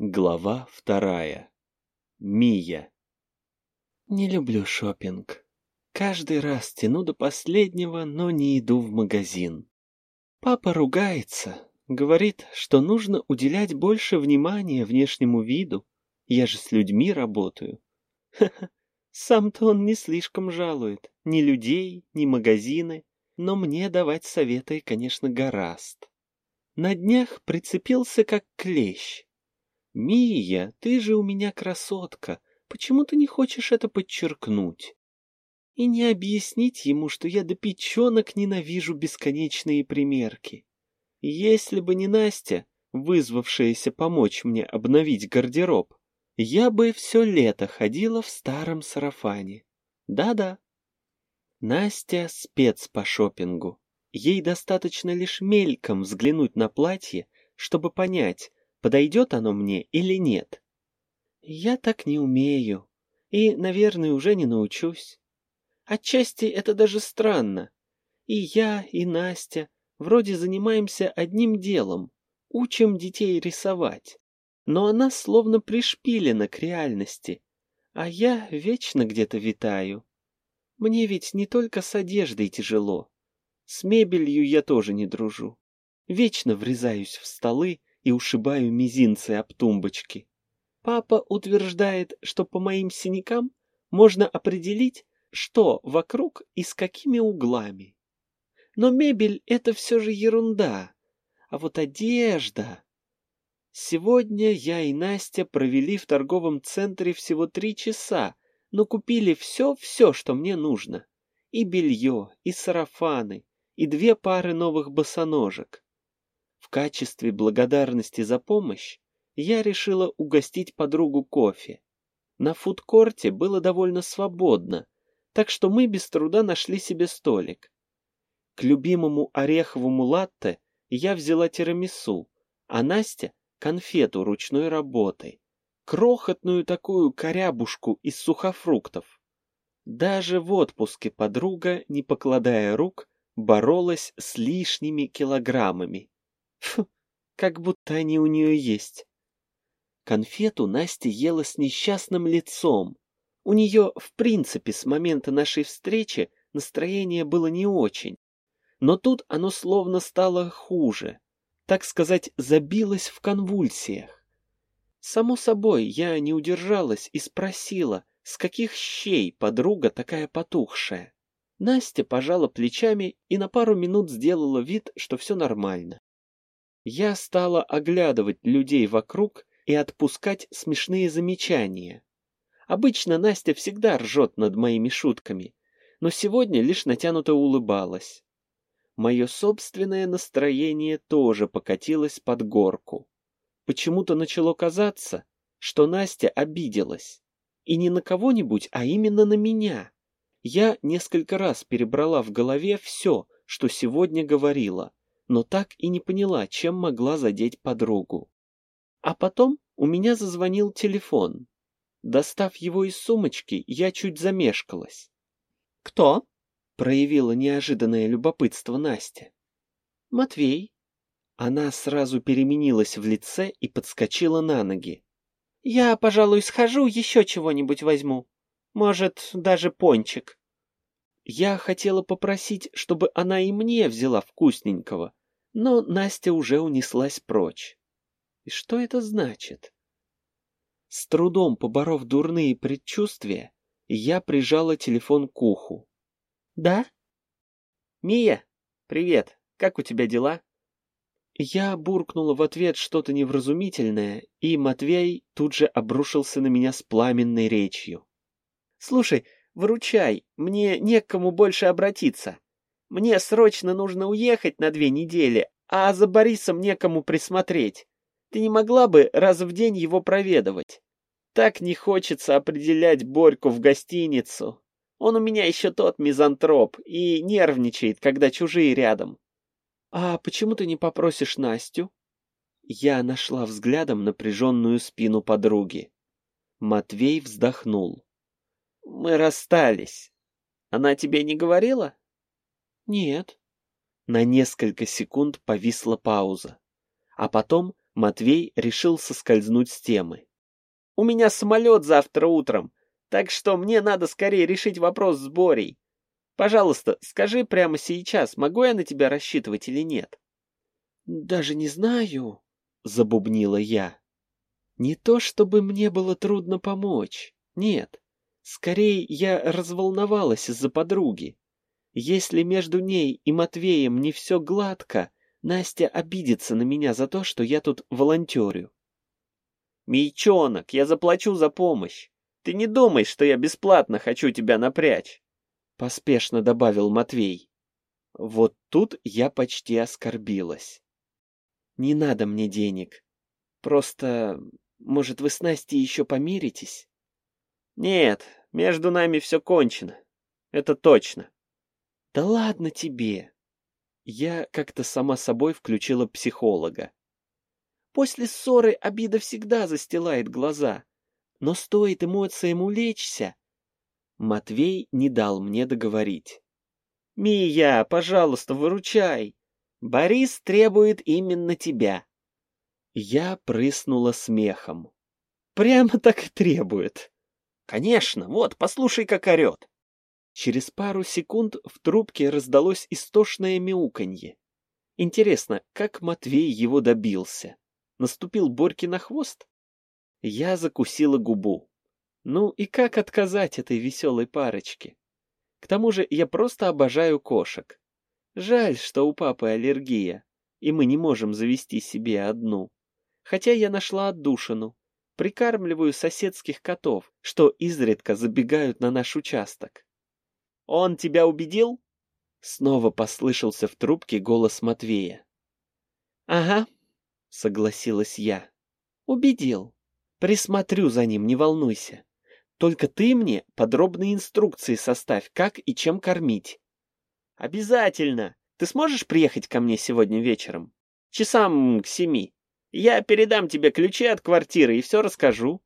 Глава вторая. Мия. Не люблю шопинг. Каждый раз тяну до последнего, но не иду в магазин. Папа ругается, говорит, что нужно уделять больше внимания внешнему виду. Я же с людьми работаю. Ха-ха. Сам-то он не слишком жалует. Ни людей, ни магазины. Но мне давать советы, конечно, гораст. На днях прицепился как клещ. «Мия, ты же у меня красотка. Почему ты не хочешь это подчеркнуть?» И не объяснить ему, что я до печенок ненавижу бесконечные примерки. Если бы не Настя, вызвавшаяся помочь мне обновить гардероб, я бы все лето ходила в старом сарафане. Да-да. Настя спец по шопингу. Ей достаточно лишь мельком взглянуть на платье, чтобы понять, подойдет оно мне или нет. Я так не умею и, наверное, уже не научусь. Отчасти это даже странно. И я, и Настя вроде занимаемся одним делом, учим детей рисовать. Но она словно пришпилена к реальности, а я вечно где-то витаю. Мне ведь не только с одеждой тяжело. С мебелью я тоже не дружу. Вечно врезаюсь в столы и ушибаю мизинцы об тумбочки. Папа утверждает, что по моим синякам можно определить, что вокруг и с какими углами. Но мебель — это все же ерунда. А вот одежда... Сегодня я и Настя провели в торговом центре всего три часа, но купили все-все, что мне нужно. И белье, и сарафаны, и две пары новых босоножек. В качестве благодарности за помощь я решила угостить подругу кофе. На фудкорте было довольно свободно, так что мы без труда нашли себе столик. К любимому ореховому латте я взяла тирамису, а Настя — конфету ручной работы, крохотную такую корябушку из сухофруктов. Даже в отпуске подруга, не покладая рук, боролась с лишними килограммами. Фу, как будто они у нее есть. Конфету Настя ела с несчастным лицом. У нее, в принципе, с момента нашей встречи настроение было не очень. Но тут оно словно стало хуже. Так сказать, забилось в конвульсиях. Само собой, я не удержалась и спросила, с каких щей подруга такая потухшая. Настя пожала плечами и на пару минут сделала вид, что все нормально. Я стала оглядывать людей вокруг и отпускать смешные замечания. Обычно Настя всегда ржет над моими шутками, но сегодня лишь натянуто улыбалась. Мое собственное настроение тоже покатилось под горку. Почему-то начало казаться, что Настя обиделась. И не на кого-нибудь, а именно на меня. Я несколько раз перебрала в голове все, что сегодня говорила, но так и не поняла, чем могла задеть подругу. А потом у меня зазвонил телефон. Достав его из сумочки, я чуть замешкалась. «Кто?» — проявила неожиданное любопытство Настя. «Матвей». Она сразу переменилась в лице и подскочила на ноги. «Я, пожалуй, схожу, еще чего-нибудь возьму. Может, даже пончик». Я хотела попросить, чтобы она и мне взяла вкусненького, но Настя уже унеслась прочь. И что это значит? С трудом поборов дурные предчувствия, я прижала телефон к уху. «Да?» «Мия, привет, как у тебя дела?» Я буркнула в ответ что-то невразумительное, и Матвей тут же обрушился на меня с пламенной речью. «Слушай, выручай, мне не к кому больше обратиться. Мне срочно нужно уехать на две недели, а за Борисом некому присмотреть. Ты не могла бы раз в день его проведывать? Так не хочется определять Борьку в гостиницу. Он у меня еще тот мизантроп и нервничает, когда чужие рядом. А почему ты не попросишь Настю? Я нашла взглядом напряженную спину подруги. Матвей вздохнул. Мы расстались. Она тебе не говорила? Нет. На несколько секунд повисла пауза. А потом Матвей решил соскользнуть с темы. «У меня самолет завтра утром, так что мне надо скорее решить вопрос с Борей. Пожалуйста, скажи прямо сейчас, могу я на тебя рассчитывать или нет?» «Даже не знаю», — забубнила я. «Не то чтобы мне было трудно помочь, нет. Скорее, я разволновалась из-за подруги. Если между ней и Матвеем не все гладко, Настя обидится на меня за то, что я тут волонтерю. «Мейчонок, я заплачу за помощь. Ты не думай, что я бесплатно хочу тебя напрячь», — поспешно добавил Матвей. Вот тут я почти оскорбилась. «Не надо мне денег. Просто, может, вы с Настей еще помиритесь?» «Нет, между нами все кончено. Это точно». «Да ладно тебе!» Я как-то сама собой включила психолога. После ссоры обида всегда застилает глаза, но стоит эмоциям улечься. Матвей не дал мне договорить. «Мия, пожалуйста, выручай! Борис требует именно тебя!» Я прыснула смехом. «Прямо так и требует!» «Конечно, вот, послушай, как орет!» Через пару секунд в трубке раздалось истошное мяуканье. Интересно, как Матвей его добился? Наступил Борьке на хвост? Я закусила губу. Ну и как отказать этой веселой парочке? К тому же я просто обожаю кошек. Жаль, что у папы аллергия, и мы не можем завести себе одну. Хотя я нашла отдушину. Прикармливаю соседских котов, что изредка забегают на наш участок. Он тебя убедил? Снова послышался в трубке голос Матвея. Ага, согласилась я. Убедил. Присмотрю за ним, не волнуйся. Только ты мне подробные инструкции составь, как и чем кормить. Обязательно. Ты сможешь приехать ко мне сегодня вечером? Часам к семи. Я передам тебе ключи от квартиры и все расскажу.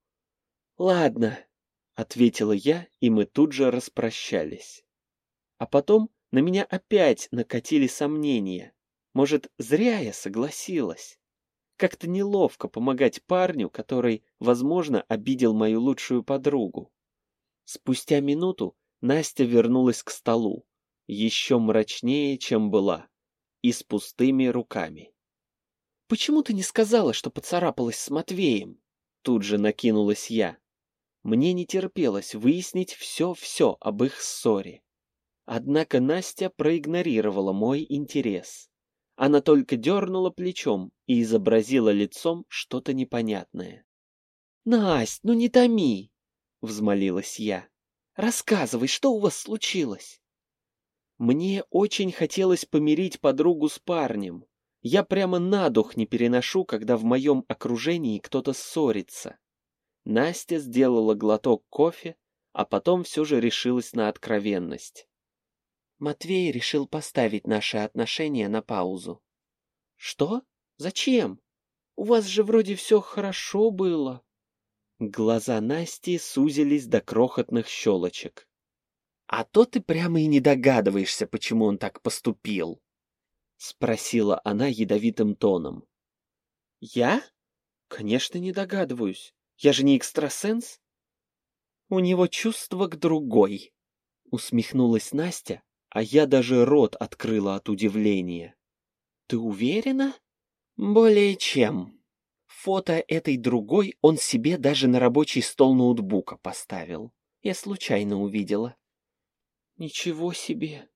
Ладно, ответила я, и мы тут же распрощались. А потом на меня опять накатили сомнения. Может, зря я согласилась? Как-то неловко помогать парню, который, возможно, обидел мою лучшую подругу. Спустя минуту Настя вернулась к столу, еще мрачнее, чем была, и с пустыми руками. «Почему ты не сказала, что поцарапалась с Матвеем?» Тут же накинулась я. Мне не терпелось выяснить все-все об их ссоре. Однако Настя проигнорировала мой интерес. Она только дернула плечом и изобразила лицом что-то непонятное. «Насть, ну не томи!» — взмолилась я. «Рассказывай, что у вас случилось?» Мне очень хотелось помирить подругу с парнем. Я прямо на дух не переношу, когда в моем окружении кто-то ссорится. Настя сделала глоток кофе, а потом все же решилась на откровенность. Матвей решил поставить наши отношения на паузу. Что? Зачем? У вас же вроде все хорошо было. Глаза Насти сузились до крохотных щелочек. А то ты прямо и не догадываешься, почему он так поступил. Спросила она ядовитым тоном. Я? Конечно, не догадываюсь. Я же не экстрасенс. У него чувство к другой. Усмехнулась Настя, а я даже рот открыла от удивления. Ты уверена? Более чем. Фото этой другой он себе даже на рабочий стол ноутбука поставил. Я случайно увидела. Ничего себе.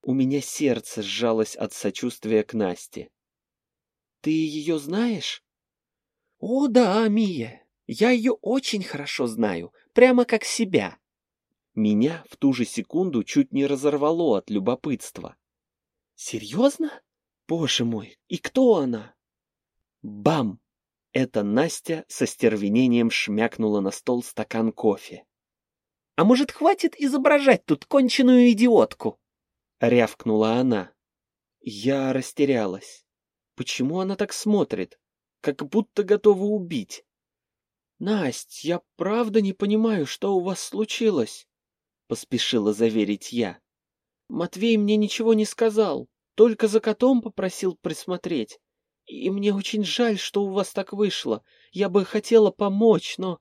У меня сердце сжалось от сочувствия к Насте. Ты ее знаешь? О, да, Мия. Я ее очень хорошо знаю, прямо как себя. Меня в ту же секунду чуть не разорвало от любопытства. «Серьезно? Боже мой, и кто она?» Бам! Это Настя со стервенением шмякнула на стол стакан кофе. «А может, хватит изображать тут конченую идиотку?» — рявкнула она. Я растерялась. Почему она так смотрит? Как будто готова убить. «Насть, я правда не понимаю, что у вас случилось?» Поспешила заверить я. Матвей мне ничего не сказал, только за котом попросил присмотреть. И мне очень жаль, что у вас так вышло. Я бы хотела помочь, но...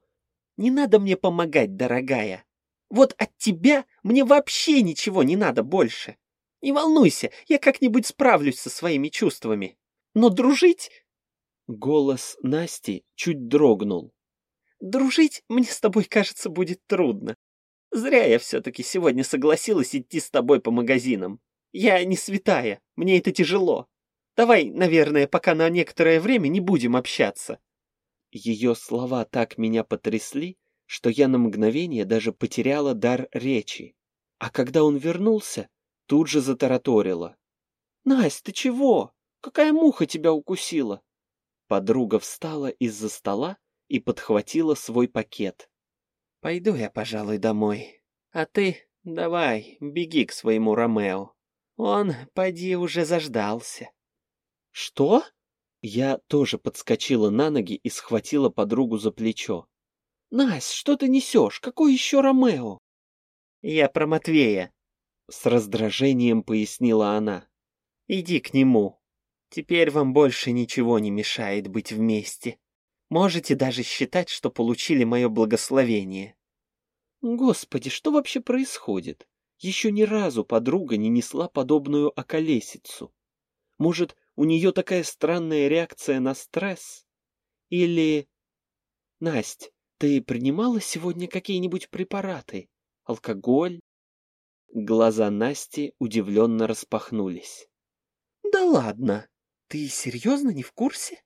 Не надо мне помогать, дорогая. Вот от тебя мне вообще ничего не надо больше. Не волнуйся, я как-нибудь справлюсь со своими чувствами. Но дружить...» Голос Насти чуть дрогнул. «Дружить мне с тобой, кажется, будет трудно. Зря я все-таки сегодня согласилась идти с тобой по магазинам. Я не святая, мне это тяжело. Давай, наверное, пока на некоторое время не будем общаться». Ее слова так меня потрясли, что я на мгновение даже потеряла дар речи. А когда он вернулся, тут же затараторила. «Насть, ты чего? Какая муха тебя укусила?» Подруга встала из-за стола и подхватила свой пакет. «Пойду я, пожалуй, домой. А ты давай, беги к своему Ромео. Он, поди, уже заждался». «Что?» Я тоже подскочила на ноги и схватила подругу за плечо. «Насть, что ты несешь? Какой еще Ромео?» «Я про Матвея», — с раздражением пояснила она. «Иди к нему. Теперь вам больше ничего не мешает быть вместе. Можете даже считать, что получили мое благословение». «Господи, что вообще происходит? Еще ни разу подруга не несла подобную околесицу. Может, у нее такая странная реакция на стресс? Или... Насть, ты принимала сегодня какие-нибудь препараты? Алкоголь? Глаза Насти удивленно распахнулись. Да ладно, ты серьезно не в курсе?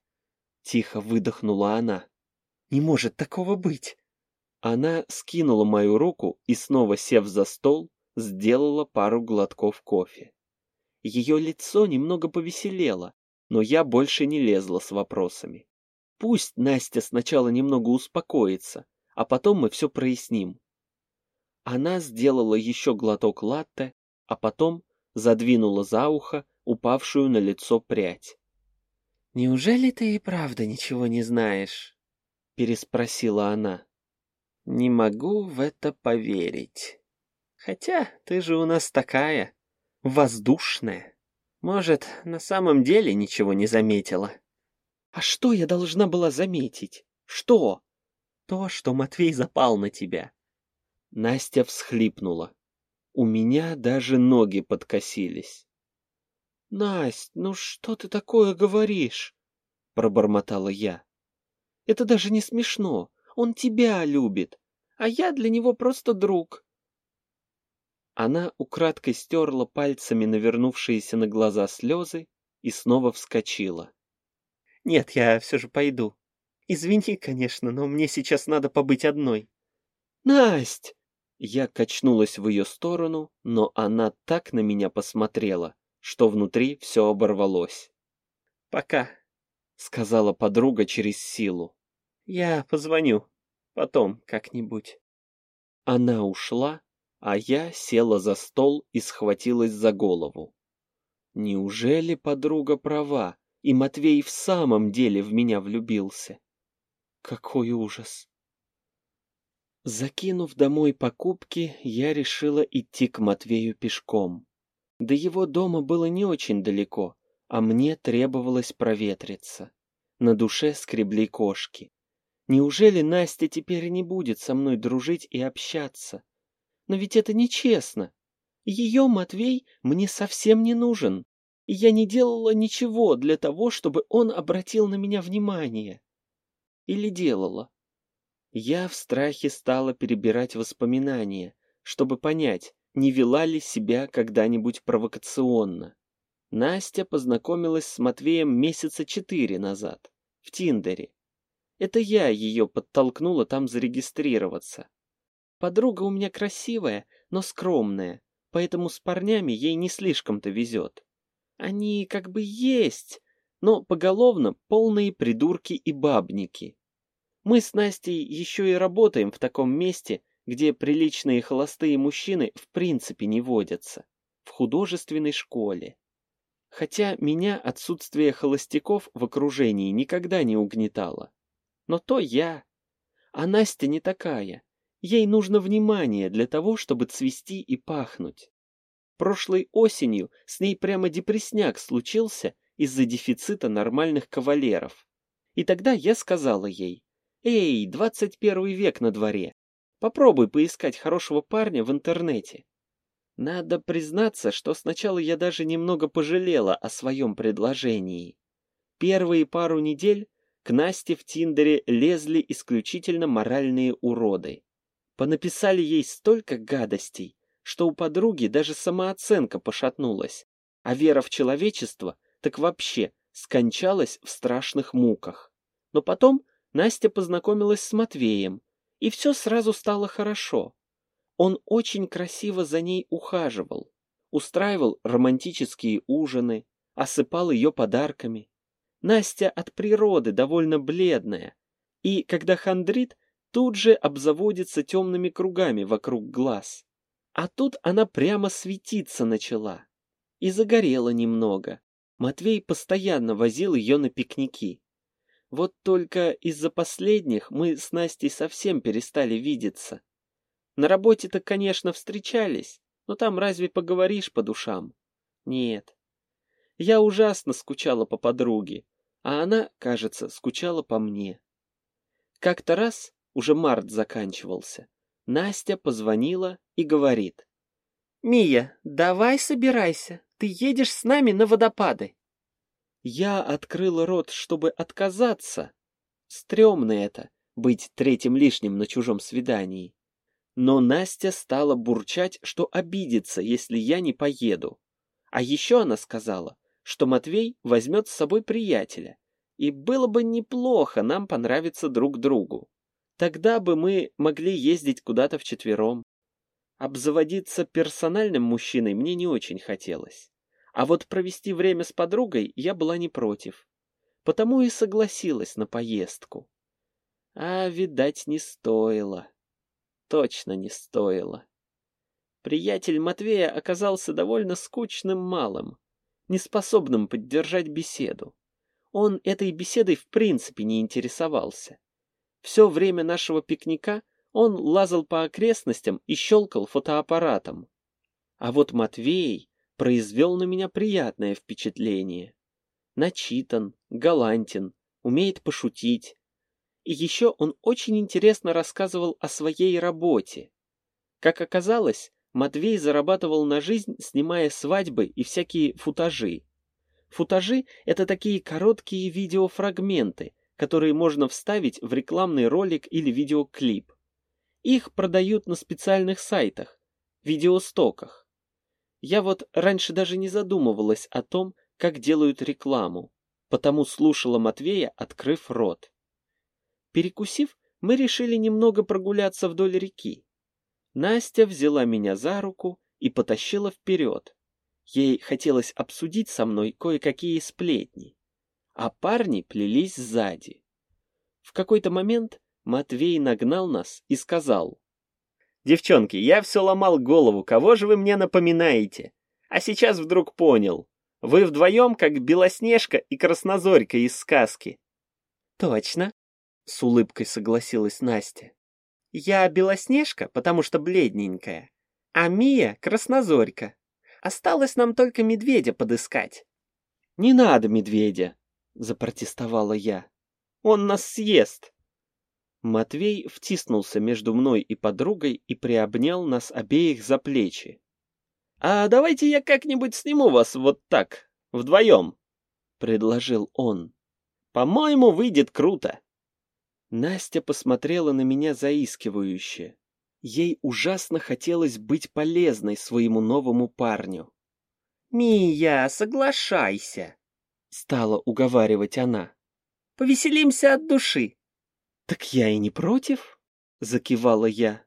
Тихо выдохнула она. Не может такого быть. Она скинула мою руку и, снова сев за стол, сделала пару глотков кофе. Ее лицо немного повеселело, но я больше не лезла с вопросами. Пусть Настя сначала немного успокоится, а потом мы все проясним. Она сделала еще глоток латте, а потом задвинула за ухо упавшую на лицо прядь. «Неужели ты и правда ничего не знаешь?» — переспросила она. «Не могу в это поверить. Хотя ты же у нас такая, воздушная. Может, на самом деле ничего не заметила. А что я должна была заметить? Что? То, что Матвей запал на тебя. Настя всхлипнула. У меня даже ноги подкосились. Насть, ну что ты такое говоришь? Пробормотала я. Это даже не смешно. Он тебя любит, а я для него просто друг. Она украдкой стерла пальцами навернувшиеся на глаза слезы и снова вскочила. «Нет, я все же пойду. Извини, конечно, но мне сейчас надо побыть одной». «Насть!» Я качнулась в ее сторону, но она так на меня посмотрела, что внутри все оборвалось. «Пока», — сказала подруга через силу. «Я позвоню. Потом как-нибудь». Она ушла, а я села за стол и схватилась за голову. Неужели подруга права, и Матвей в самом деле в меня влюбился? Какой ужас! Закинув домой покупки, я решила идти к Матвею пешком. До его дома было не очень далеко, а мне требовалось проветриться. На душе скребли кошки. Неужели Настя теперь не будет со мной дружить и общаться? Но ведь это нечестно. Ее Матвей мне совсем не нужен, и я не делала ничего для того, чтобы он обратил на меня внимание. Или делала. Я в страхе стала перебирать воспоминания, чтобы понять, не вела ли себя когда-нибудь провокационно. Настя познакомилась с Матвеем месяца четыре назад, в Тиндере. Это я ее подтолкнула там зарегистрироваться. Подруга у меня красивая, но скромная, поэтому с парнями ей не слишком-то везет. Они как бы есть, но поголовно полные придурки и бабники. Мы с Настей еще и работаем в таком месте, где приличные холостые мужчины в принципе не водятся, в художественной школе. Хотя меня отсутствие холостяков в окружении никогда не угнетало. Но то я. А Настя не такая. Ей нужно внимание для того, чтобы цвести и пахнуть. Прошлой осенью с ней прямо депресняк случился из-за дефицита нормальных кавалеров. И тогда я сказала ей, «Эй, 21 век на дворе, попробуй поискать хорошего парня в интернете». Надо признаться, что сначала я даже немного пожалела о своем предложении. Первые пару недель к Насте в Тиндере лезли исключительно моральные уроды. Понаписали ей столько гадостей, что у подруги даже самооценка пошатнулась, а вера в человечество так вообще скончалась в страшных муках. Но потом Настя познакомилась с Матвеем, и все сразу стало хорошо. Он очень красиво за ней ухаживал, устраивал романтические ужины, осыпал ее подарками. Настя от природы довольно бледная, и, когда хандрит, тут же обзаводится темными кругами вокруг глаз. А тут она прямо светиться начала. И загорела немного. Матвей постоянно возил ее на пикники. Вот только из-за последних мы с Настей совсем перестали видеться. На работе-то, конечно, встречались, но там разве поговоришь по душам? Нет. Я ужасно скучала по подруге, а она, кажется, скучала по мне. Как-то раз, уже март заканчивался, Настя позвонила и говорит. «Мия, давай собирайся, ты едешь с нами на водопады». Я открыла рот, чтобы отказаться. Стремно это, быть третьим лишним на чужом свидании. Но Настя стала бурчать, что обидится, если я не поеду. А еще она сказала, что Матвей возьмет с собой приятеля, и было бы неплохо нам понравиться друг другу. Тогда бы мы могли ездить куда-то вчетвером. Обзаводиться персональным мужчиной мне не очень хотелось. А вот провести время с подругой я была не против. Потому и согласилась на поездку. А, видать, не стоило точно не стоило. Приятель Матвея оказался довольно скучным малым, неспособным поддержать беседу. Он этой беседой в принципе не интересовался. Все время нашего пикника он лазал по окрестностям и щелкал фотоаппаратом. А вот Матвей произвел на меня приятное впечатление. Начитан, галантен, умеет пошутить, и еще он очень интересно рассказывал о своей работе. Как оказалось, Матвей зарабатывал на жизнь, снимая свадьбы и всякие футажи. Футажи — это такие короткие видеофрагменты, которые можно вставить в рекламный ролик или видеоклип. Их продают на специальных сайтах, видеостоках. Я вот раньше даже не задумывалась о том, как делают рекламу, потому слушала Матвея, открыв рот. Перекусив, мы решили немного прогуляться вдоль реки. Настя взяла меня за руку и потащила вперед. Ей хотелось обсудить со мной кое-какие сплетни. А парни плелись сзади. В какой-то момент Матвей нагнал нас и сказал. «Девчонки, я все ломал голову, кого же вы мне напоминаете? А сейчас вдруг понял. Вы вдвоем, как Белоснежка и Краснозорька из сказки». «Точно», — с улыбкой согласилась Настя. «Я Белоснежка, потому что бледненькая, а Мия — Краснозорька. Осталось нам только медведя подыскать». «Не надо медведя», — запротестовала я. «Он нас съест». Матвей втиснулся между мной и подругой и приобнял нас обеих за плечи. «А давайте я как-нибудь сниму вас вот так, вдвоем», — предложил он. «По-моему, выйдет круто». Настя посмотрела на меня заискивающе. Ей ужасно хотелось быть полезной своему новому парню. «Мия, соглашайся!» — стала уговаривать она. «Повеселимся от души!» «Так я и не против!» — закивала я.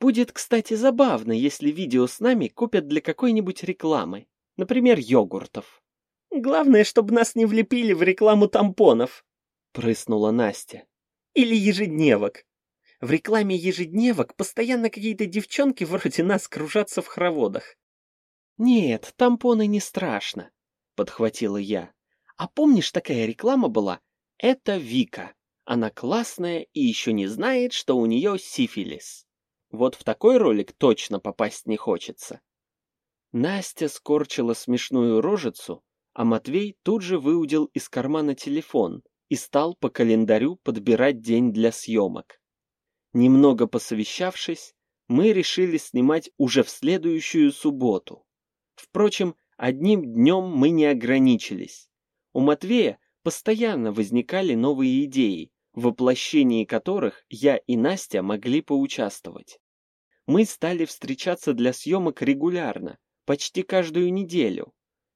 «Будет, кстати, забавно, если видео с нами купят для какой-нибудь рекламы, например, йогуртов». «Главное, чтобы нас не влепили в рекламу тампонов!» — прыснула Настя. Или ежедневок. В рекламе ежедневок постоянно какие-то девчонки вроде нас кружатся в хороводах. «Нет, тампоны не страшно», — подхватила я. «А помнишь, такая реклама была? Это Вика. Она классная и еще не знает, что у нее сифилис. Вот в такой ролик точно попасть не хочется». Настя скорчила смешную рожицу, А Матвей тут же выудил из кармана телефон и стал по календарю подбирать день для съемок. Немного посовещавшись, мы решили снимать уже в следующую субботу. Впрочем, одним днем мы не ограничились. У Матвея постоянно возникали новые идеи, в воплощении которых я и Настя могли поучаствовать. Мы стали встречаться для съемок регулярно, почти каждую неделю.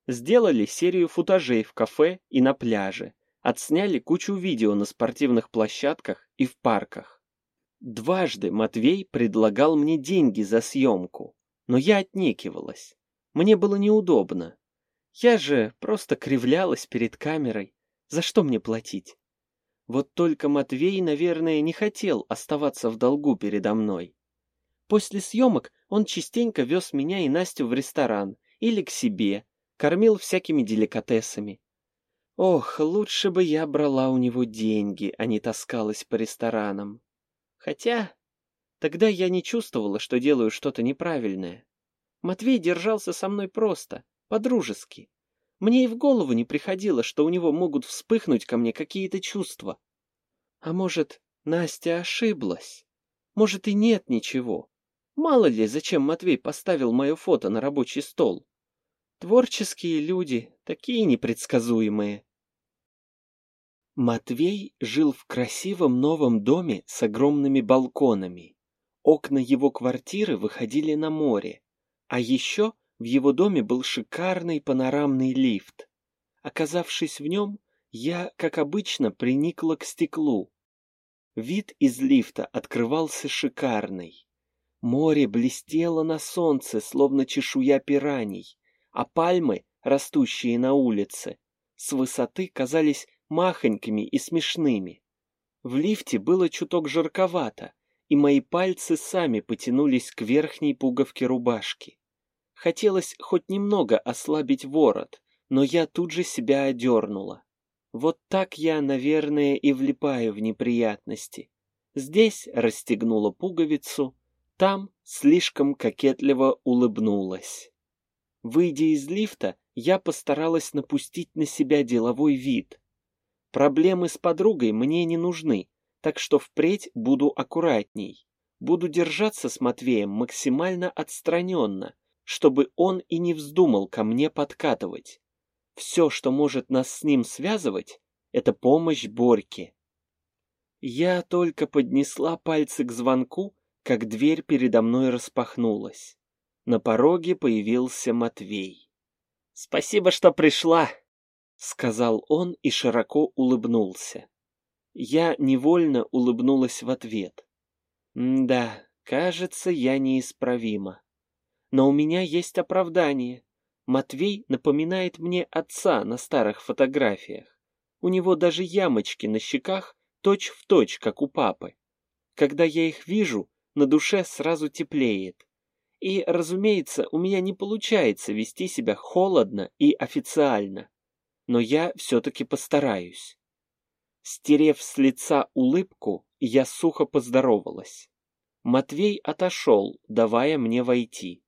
Сделали серию футажей в кафе и на пляже, отсняли кучу видео на спортивных площадках и в парках. Дважды Матвей предлагал мне деньги за съемку, но я отнекивалась. Мне было неудобно. Я же просто кривлялась перед камерой. За что мне платить? Вот только Матвей, наверное, не хотел оставаться в долгу передо мной. После съемок он частенько вез меня и Настю в ресторан или к себе, кормил всякими деликатесами. Ох, лучше бы я брала у него деньги, а не таскалась по ресторанам. Хотя тогда я не чувствовала, что делаю что-то неправильное. Матвей держался со мной просто, по-дружески. Мне и в голову не приходило, что у него могут вспыхнуть ко мне какие-то чувства. А может, Настя ошиблась? Может, и нет ничего. Мало ли, зачем Матвей поставил мое фото на рабочий стол. Творческие люди, такие непредсказуемые. Матвей жил в красивом новом доме с огромными балконами. Окна его квартиры выходили на море. А еще в его доме был шикарный панорамный лифт. Оказавшись в нем, я, как обычно, приникла к стеклу. Вид из лифта открывался шикарный. Море блестело на солнце, словно чешуя пираний, а пальмы, растущие на улице, с высоты казались махонькими и смешными. В лифте было чуток жарковато, и мои пальцы сами потянулись к верхней пуговке рубашки. Хотелось хоть немного ослабить ворот, но я тут же себя одернула. Вот так я, наверное, и влипаю в неприятности. Здесь расстегнула пуговицу, там слишком кокетливо улыбнулась. Выйдя из лифта, я постаралась напустить на себя деловой вид. Проблемы с подругой мне не нужны, так что впредь буду аккуратней. Буду держаться с Матвеем максимально отстраненно, чтобы он и не вздумал ко мне подкатывать. Все, что может нас с ним связывать, это помощь Борьке. Я только поднесла пальцы к звонку, как дверь передо мной распахнулась. На пороге появился Матвей. «Спасибо, что пришла», — сказал он и широко улыбнулся. Я невольно улыбнулась в ответ. «Да, кажется, я неисправима. Но у меня есть оправдание. Матвей напоминает мне отца на старых фотографиях. У него даже ямочки на щеках точь-в-точь, точь, как у папы. Когда я их вижу, на душе сразу теплеет. И, разумеется, у меня не получается вести себя холодно и официально. Но я все-таки постараюсь. Стерев с лица улыбку, я сухо поздоровалась. Матвей отошел, давая мне войти.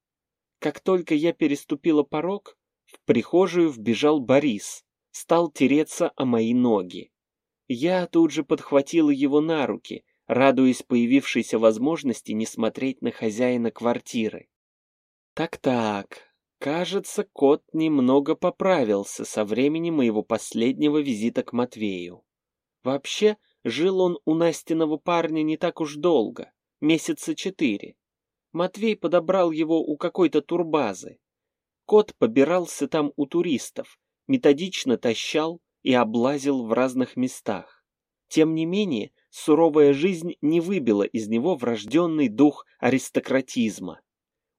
Как только я переступила порог, в прихожую вбежал Борис, стал тереться о мои ноги. Я тут же подхватила его на руки, радуясь появившейся возможности не смотреть на хозяина квартиры. Так-так, кажется, кот немного поправился со времени моего последнего визита к Матвею. Вообще, жил он у Настиного парня не так уж долго, месяца четыре. Матвей подобрал его у какой-то турбазы. Кот побирался там у туристов, методично тащал и облазил в разных местах. Тем не менее, суровая жизнь не выбила из него врожденный дух аристократизма.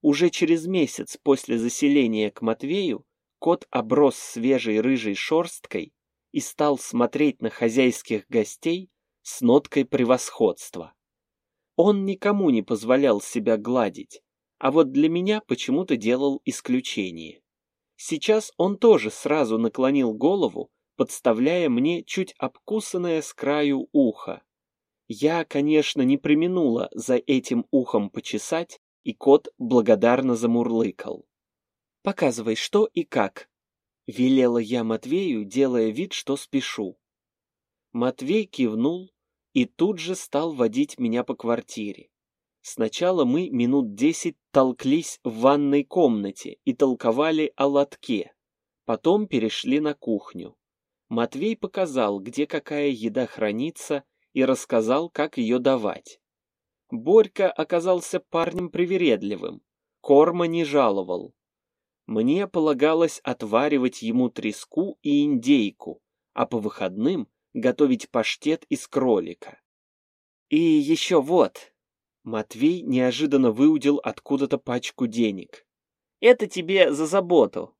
Уже через месяц после заселения к Матвею кот оброс свежей рыжей шерсткой и стал смотреть на хозяйских гостей с ноткой превосходства. Он никому не позволял себя гладить, а вот для меня почему-то делал исключение. Сейчас он тоже сразу наклонил голову, подставляя мне чуть обкусанное с краю ухо. Я, конечно, не применула за этим ухом почесать, и кот благодарно замурлыкал. «Показывай, что и как», — велела я Матвею, делая вид, что спешу. Матвей кивнул и тут же стал водить меня по квартире. Сначала мы минут десять толклись в ванной комнате и толковали о лотке. Потом перешли на кухню. Матвей показал, где какая еда хранится, и рассказал, как ее давать. Борька оказался парнем привередливым, корма не жаловал. Мне полагалось отваривать ему треску и индейку, а по выходным готовить паштет из кролика. И еще вот, Матвей неожиданно выудил откуда-то пачку денег. «Это тебе за заботу».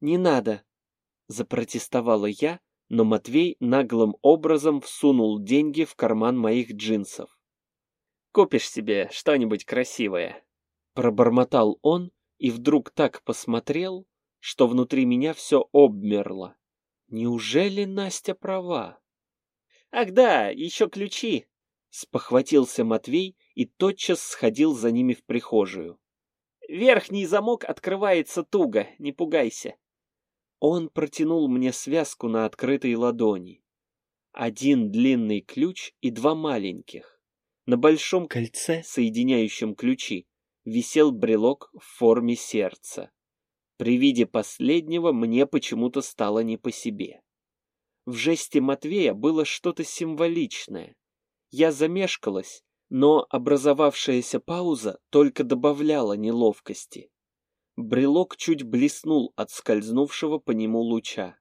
«Не надо», — запротестовала я, но Матвей наглым образом всунул деньги в карман моих джинсов. «Купишь себе что-нибудь красивое», — пробормотал он и вдруг так посмотрел, что внутри меня все обмерло. Неужели Настя права? «Ах да, еще ключи!» — спохватился Матвей и тотчас сходил за ними в прихожую. «Верхний замок открывается туго, не пугайся». Он протянул мне связку на открытой ладони. Один длинный ключ и два маленьких. На большом кольце, соединяющем ключи, висел брелок в форме сердца. При виде последнего мне почему-то стало не по себе. В жесте Матвея было что-то символичное. Я замешкалась, но образовавшаяся пауза только добавляла неловкости. Брелок чуть блеснул от скользнувшего по нему луча.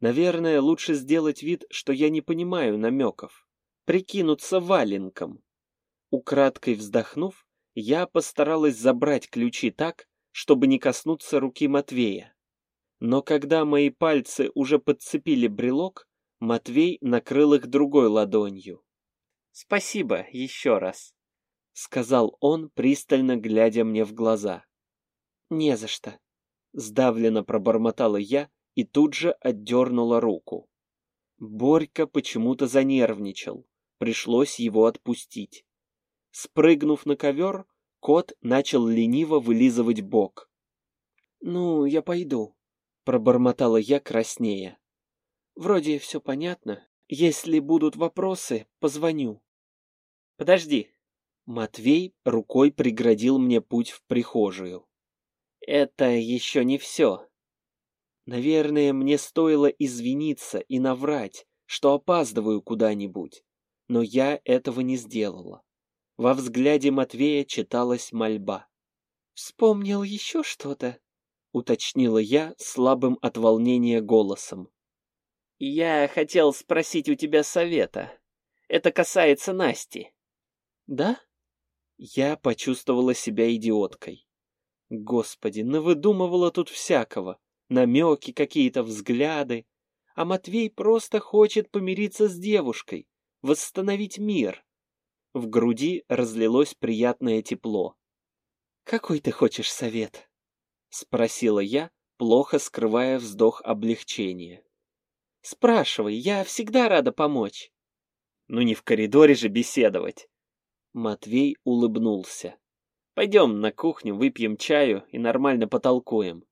Наверное, лучше сделать вид, что я не понимаю намеков. Прикинуться валенком. Украдкой вздохнув, я постаралась забрать ключи так, чтобы не коснуться руки Матвея. Но когда мои пальцы уже подцепили брелок, Матвей накрыл их другой ладонью. Спасибо еще раз, сказал он, пристально глядя мне в глаза. Не за что, сдавленно пробормотала я и тут же отдернула руку. Борька почему-то занервничал, пришлось его отпустить. Спрыгнув на ковер, кот начал лениво вылизывать бок. «Ну, я пойду», — пробормотала я краснее. «Вроде все понятно. Если будут вопросы, позвоню». Подожди. Матвей рукой преградил мне путь в прихожую. Это еще не все. Наверное, мне стоило извиниться и наврать, что опаздываю куда-нибудь, но я этого не сделала. Во взгляде Матвея читалась мольба. «Вспомнил еще что-то?» — уточнила я слабым от волнения голосом. «Я хотел спросить у тебя совета. Это касается Насти». Да? Я почувствовала себя идиоткой. Господи, навыдумывала тут всякого. Намеки, какие-то взгляды. А Матвей просто хочет помириться с девушкой, восстановить мир. В груди разлилось приятное тепло. «Какой ты хочешь совет?» — спросила я, плохо скрывая вздох облегчения. «Спрашивай, я всегда рада помочь». «Ну не в коридоре же беседовать. Матвей улыбнулся. Пойдем на кухню, выпьем чаю и нормально потолкуем.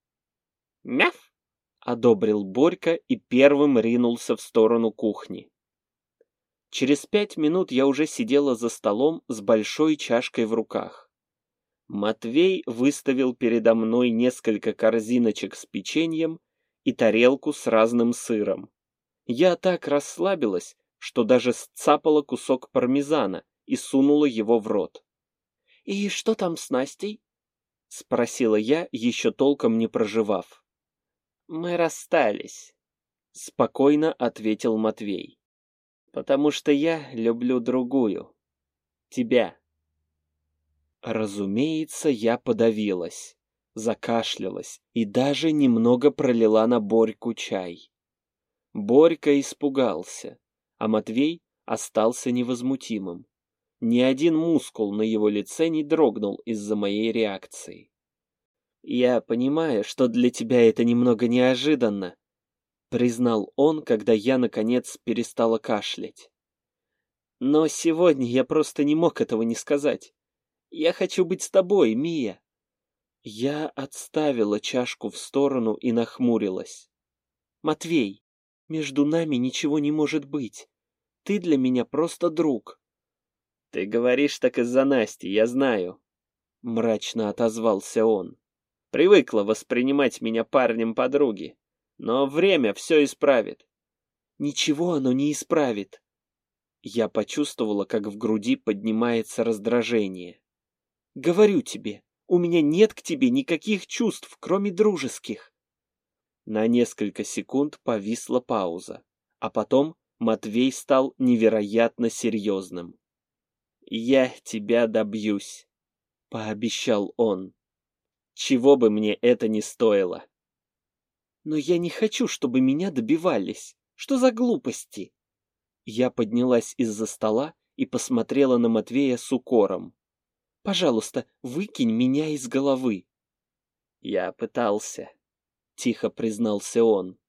Мяв! Одобрил Борька и первым ринулся в сторону кухни. Через пять минут я уже сидела за столом с большой чашкой в руках. Матвей выставил передо мной несколько корзиночек с печеньем и тарелку с разным сыром. Я так расслабилась, что даже сцапала кусок пармезана и сунула его в рот. «И что там с Настей?» — спросила я, еще толком не проживав. «Мы расстались», — спокойно ответил Матвей. «Потому что я люблю другую. Тебя». Разумеется, я подавилась, закашлялась и даже немного пролила на Борьку чай. Борька испугался, а Матвей остался невозмутимым. Ни один мускул на его лице не дрогнул из-за моей реакции. «Я понимаю, что для тебя это немного неожиданно», — признал он, когда я, наконец, перестала кашлять. «Но сегодня я просто не мог этого не сказать. Я хочу быть с тобой, Мия». Я отставила чашку в сторону и нахмурилась. «Матвей, между нами ничего не может быть. Ты для меня просто друг». «Ты говоришь так из-за Насти, я знаю», — мрачно отозвался он. «Привыкла воспринимать меня парнем подруги, но время все исправит». «Ничего оно не исправит». Я почувствовала, как в груди поднимается раздражение. «Говорю тебе, у меня нет к тебе никаких чувств, кроме дружеских. На несколько секунд повисла пауза, а потом Матвей стал невероятно серьезным. «Я тебя добьюсь», — пообещал он. «Чего бы мне это ни стоило». «Но я не хочу, чтобы меня добивались. Что за глупости?» Я поднялась из-за стола и посмотрела на Матвея с укором. Пожалуйста, выкинь меня из головы. Я пытался, тихо признался он.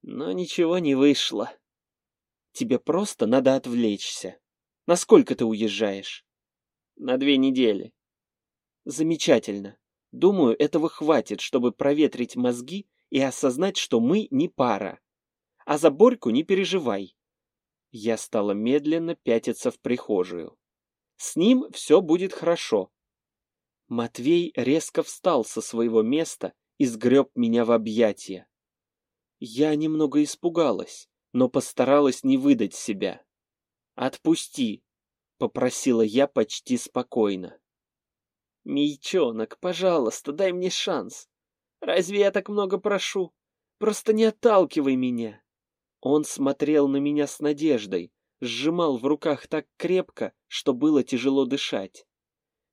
Но ничего не вышло. Тебе просто надо отвлечься. Насколько ты уезжаешь? На две недели. Замечательно. Думаю, этого хватит, чтобы проветрить мозги и осознать, что мы не пара. А за Борьку не переживай. Я стала медленно пятиться в прихожую. С ним все будет хорошо. Матвей резко встал со своего места и сгреб меня в объятия. Я немного испугалась, но постаралась не выдать себя. «Отпусти», — попросила я почти спокойно. «Мейчонок, пожалуйста, дай мне шанс. Разве я так много прошу? Просто не отталкивай меня». Он смотрел на меня с надеждой, сжимал в руках так крепко, что было тяжело дышать.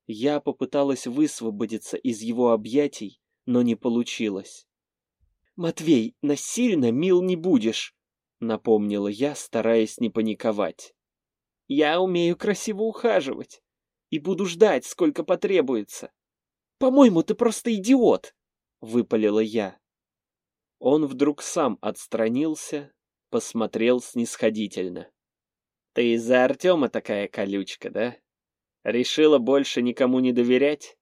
Я попыталась высвободиться из его объятий, но не получилось. «Матвей, насильно мил не будешь», — напомнила я, стараясь не паниковать. «Я умею красиво ухаживать и буду ждать, сколько потребуется. По-моему, ты просто идиот», — выпалила я. Он вдруг сам отстранился, посмотрел снисходительно. Ты из-за Артема такая колючка, да? Решила больше никому не доверять?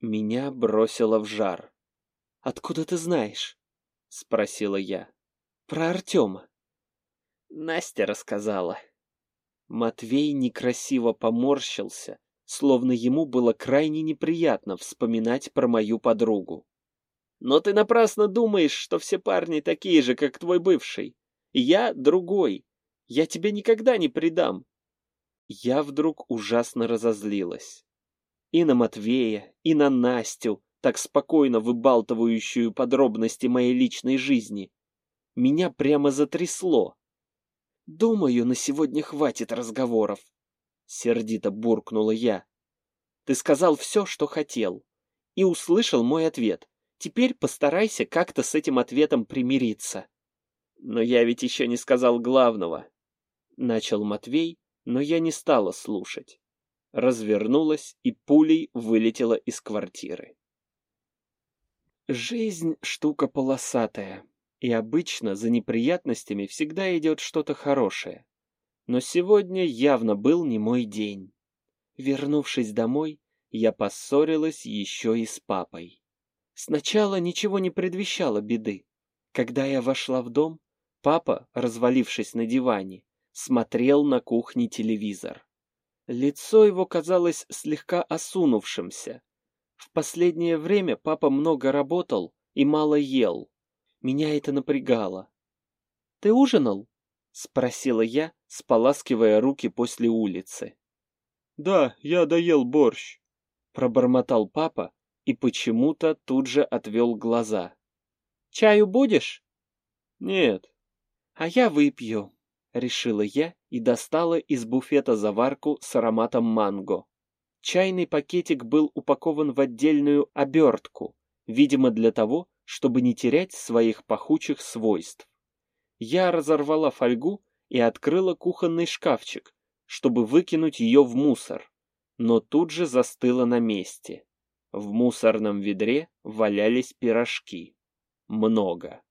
Меня бросило в жар. Откуда ты знаешь? Спросила я. Про Артема. Настя рассказала. Матвей некрасиво поморщился, словно ему было крайне неприятно вспоминать про мою подругу. Но ты напрасно думаешь, что все парни такие же, как твой бывший. Я другой, я тебя никогда не предам. Я вдруг ужасно разозлилась. И на Матвея, и на Настю, так спокойно выбалтывающую подробности моей личной жизни. Меня прямо затрясло. «Думаю, на сегодня хватит разговоров», — сердито буркнула я. «Ты сказал все, что хотел, и услышал мой ответ. Теперь постарайся как-то с этим ответом примириться». «Но я ведь еще не сказал главного», начал Матвей, но я не стала слушать. Развернулась и пулей вылетела из квартиры. Жизнь штука полосатая, и обычно за неприятностями всегда идет что-то хорошее. Но сегодня явно был не мой день. Вернувшись домой, я поссорилась еще и с папой. Сначала ничего не предвещало беды. Когда я вошла в дом, папа, развалившись на диване, смотрел на кухне телевизор. Лицо его казалось слегка осунувшимся. В последнее время папа много работал и мало ел. Меня это напрягало. «Ты ужинал?» — спросила я, споласкивая руки после улицы. «Да, я доел борщ», — пробормотал папа и почему-то тут же отвел глаза. «Чаю будешь?» «Нет». «А я выпью», решила я и достала из буфета заварку с ароматом манго. Чайный пакетик был упакован в отдельную обертку, видимо для того, чтобы не терять своих пахучих свойств. Я разорвала фольгу и открыла кухонный шкафчик, чтобы выкинуть ее в мусор, но тут же застыла на месте. В мусорном ведре валялись пирожки. Много.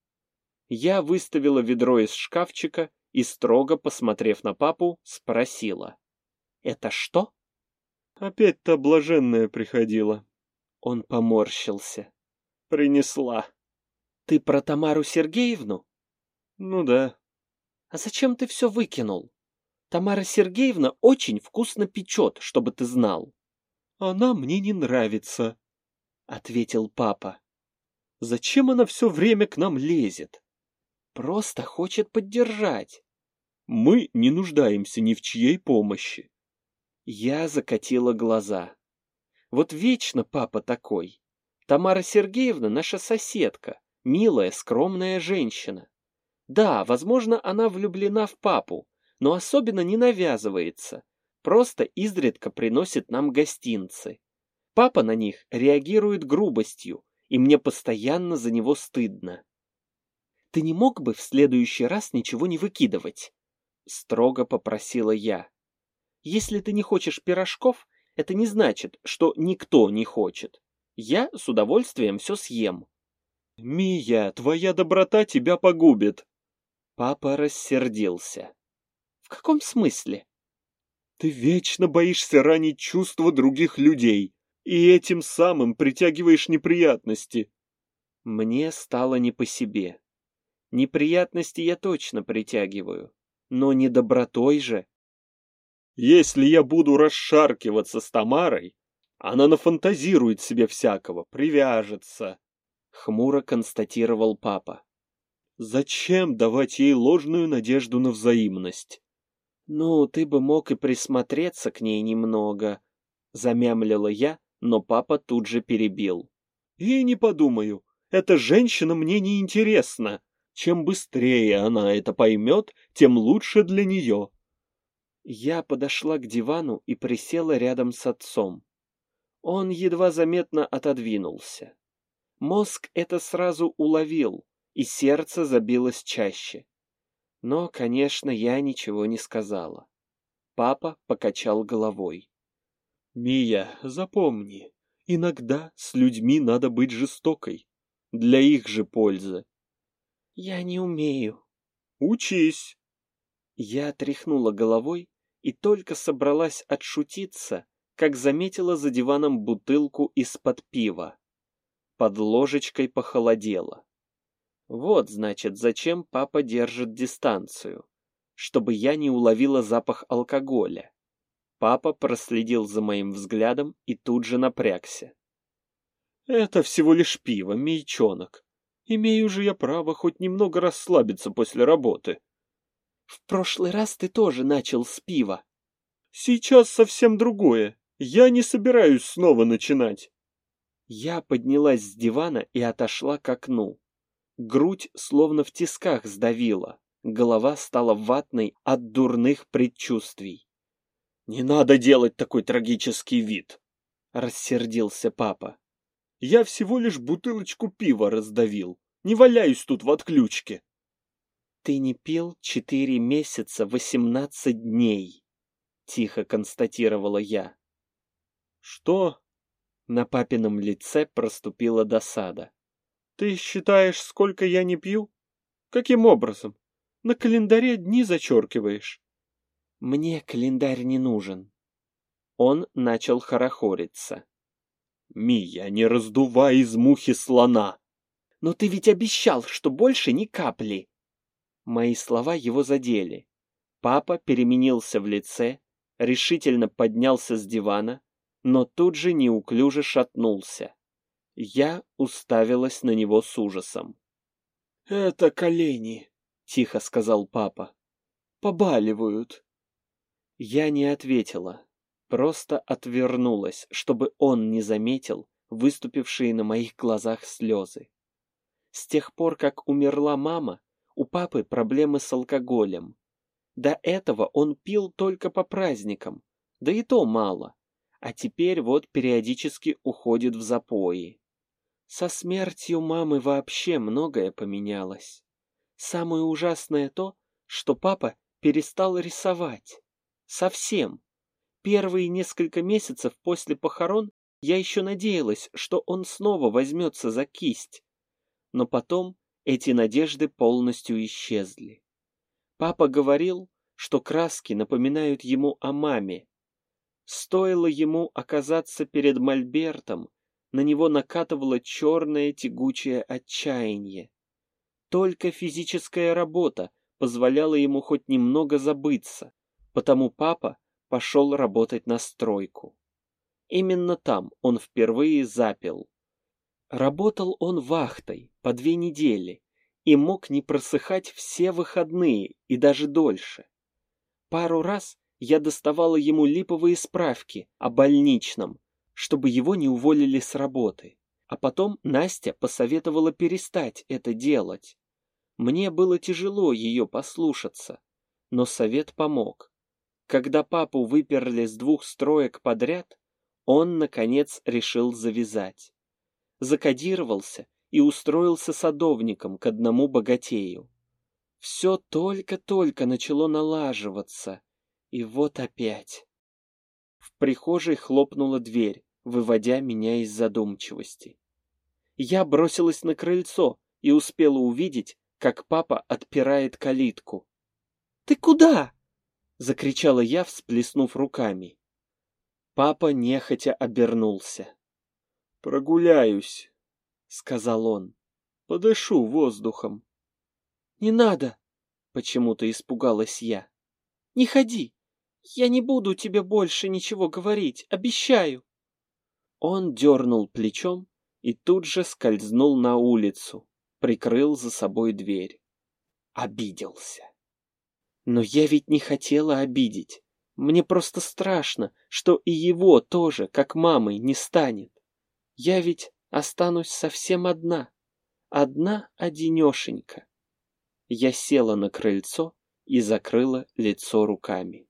Я выставила ведро из шкафчика и, строго посмотрев на папу, спросила. «Это что?» «Опять-то блаженная приходила». Он поморщился. Принесла. Ты про Тамару Сергеевну? Ну да. А зачем ты все выкинул? Тамара Сергеевна очень вкусно печет, чтобы ты знал. Она мне не нравится, — ответил папа. Зачем она все время к нам лезет? Просто хочет поддержать. Мы не нуждаемся ни в чьей помощи. Я закатила глаза. Вот вечно папа такой. Тамара Сергеевна наша соседка, милая, скромная женщина. Да, возможно, она влюблена в папу, но особенно не навязывается, просто изредка приносит нам гостинцы. Папа на них реагирует грубостью, и мне постоянно за него стыдно. Ты не мог бы в следующий раз ничего не выкидывать? Строго попросила я. Если ты не хочешь пирожков, это не значит, что никто не хочет. Я с удовольствием все съем. Мия, твоя доброта тебя погубит. Папа рассердился. В каком смысле? Ты вечно боишься ранить чувства других людей, и этим самым притягиваешь неприятности. Мне стало не по себе. Неприятности я точно притягиваю, но не добротой же. Если я буду расшаркиваться с Тамарой, она нафантазирует себе всякого, привяжется. Хмуро констатировал папа. Зачем давать ей ложную надежду на взаимность? Ну, ты бы мог и присмотреться к ней немного, замямлила я, но папа тут же перебил. И не подумаю, эта женщина мне не интересна. Чем быстрее она это поймет, тем лучше для нее. Я подошла к дивану и присела рядом с отцом. Он едва заметно отодвинулся. Мозг это сразу уловил, и сердце забилось чаще. Но, конечно, я ничего не сказала. Папа покачал головой. «Мия, запомни, иногда с людьми надо быть жестокой. Для их же пользы. Я не умею. Учись. Я тряхнула головой и только собралась отшутиться, как заметила за диваном бутылку из-под пива. Под ложечкой похолодело. Вот, значит, зачем папа держит дистанцию. Чтобы я не уловила запах алкоголя. Папа проследил за моим взглядом и тут же напрягся. «Это всего лишь пиво, мейчонок. Имею же я право хоть немного расслабиться после работы. В прошлый раз ты тоже начал с пива. Сейчас совсем другое. Я не собираюсь снова начинать. Я поднялась с дивана и отошла к окну. Грудь словно в тисках сдавила. Голова стала ватной от дурных предчувствий. «Не надо делать такой трагический вид!» — рассердился папа. Я всего лишь бутылочку пива раздавил. Не валяюсь тут в отключке. Ты не пил четыре месяца восемнадцать дней, тихо констатировала я. Что? На папином лице проступила досада. Ты считаешь, сколько я не пью? Каким образом? На календаре дни зачеркиваешь. Мне календарь не нужен. Он начал хорохориться. Мия, не раздувай из мухи слона. Но ты ведь обещал, что больше ни капли. Мои слова его задели. Папа переменился в лице, решительно поднялся с дивана, но тут же неуклюже шатнулся. Я уставилась на него с ужасом. «Это колени», — тихо сказал папа. «Побаливают». Я не ответила, Просто отвернулась, чтобы он не заметил выступившие на моих глазах слезы. С тех пор, как умерла мама, у папы проблемы с алкоголем. До этого он пил только по праздникам, да и то мало, а теперь вот периодически уходит в запои. Со смертью мамы вообще многое поменялось. Самое ужасное то, что папа перестал рисовать. Совсем. Первые несколько месяцев после похорон я еще надеялась, что он снова возьмется за кисть. Но потом эти надежды полностью исчезли. Папа говорил, что краски напоминают ему о маме. Стоило ему оказаться перед Мольбертом, на него накатывало черное тягучее отчаяние. Только физическая работа позволяла ему хоть немного забыться, потому папа пошел работать на стройку. Именно там он впервые запил. Работал он вахтой по две недели и мог не просыхать все выходные и даже дольше. Пару раз я доставала ему липовые справки о больничном, чтобы его не уволили с работы. А потом Настя посоветовала перестать это делать. Мне было тяжело ее послушаться, но совет помог. Когда папу выперли с двух строек подряд, он, наконец, решил завязать. Закодировался и устроился садовником к одному богатею. Все только-только начало налаживаться, и вот опять. Прихожей хлопнула дверь, выводя меня из задумчивости. Я бросилась на крыльцо и успела увидеть, как папа отпирает калитку. «Ты куда?» — закричала я, всплеснув руками. Папа нехотя обернулся. «Прогуляюсь», — сказал он. «Подышу воздухом». «Не надо!» — почему-то испугалась я. «Не ходи! Я не буду тебе больше ничего говорить, обещаю!» Он дернул плечом и тут же скользнул на улицу, прикрыл за собой дверь. Обиделся. Но я ведь не хотела обидеть. Мне просто страшно, что и его тоже, как мамой, не станет. Я ведь останусь совсем одна. Одна-одинешенька. Я села на крыльцо и закрыла лицо руками.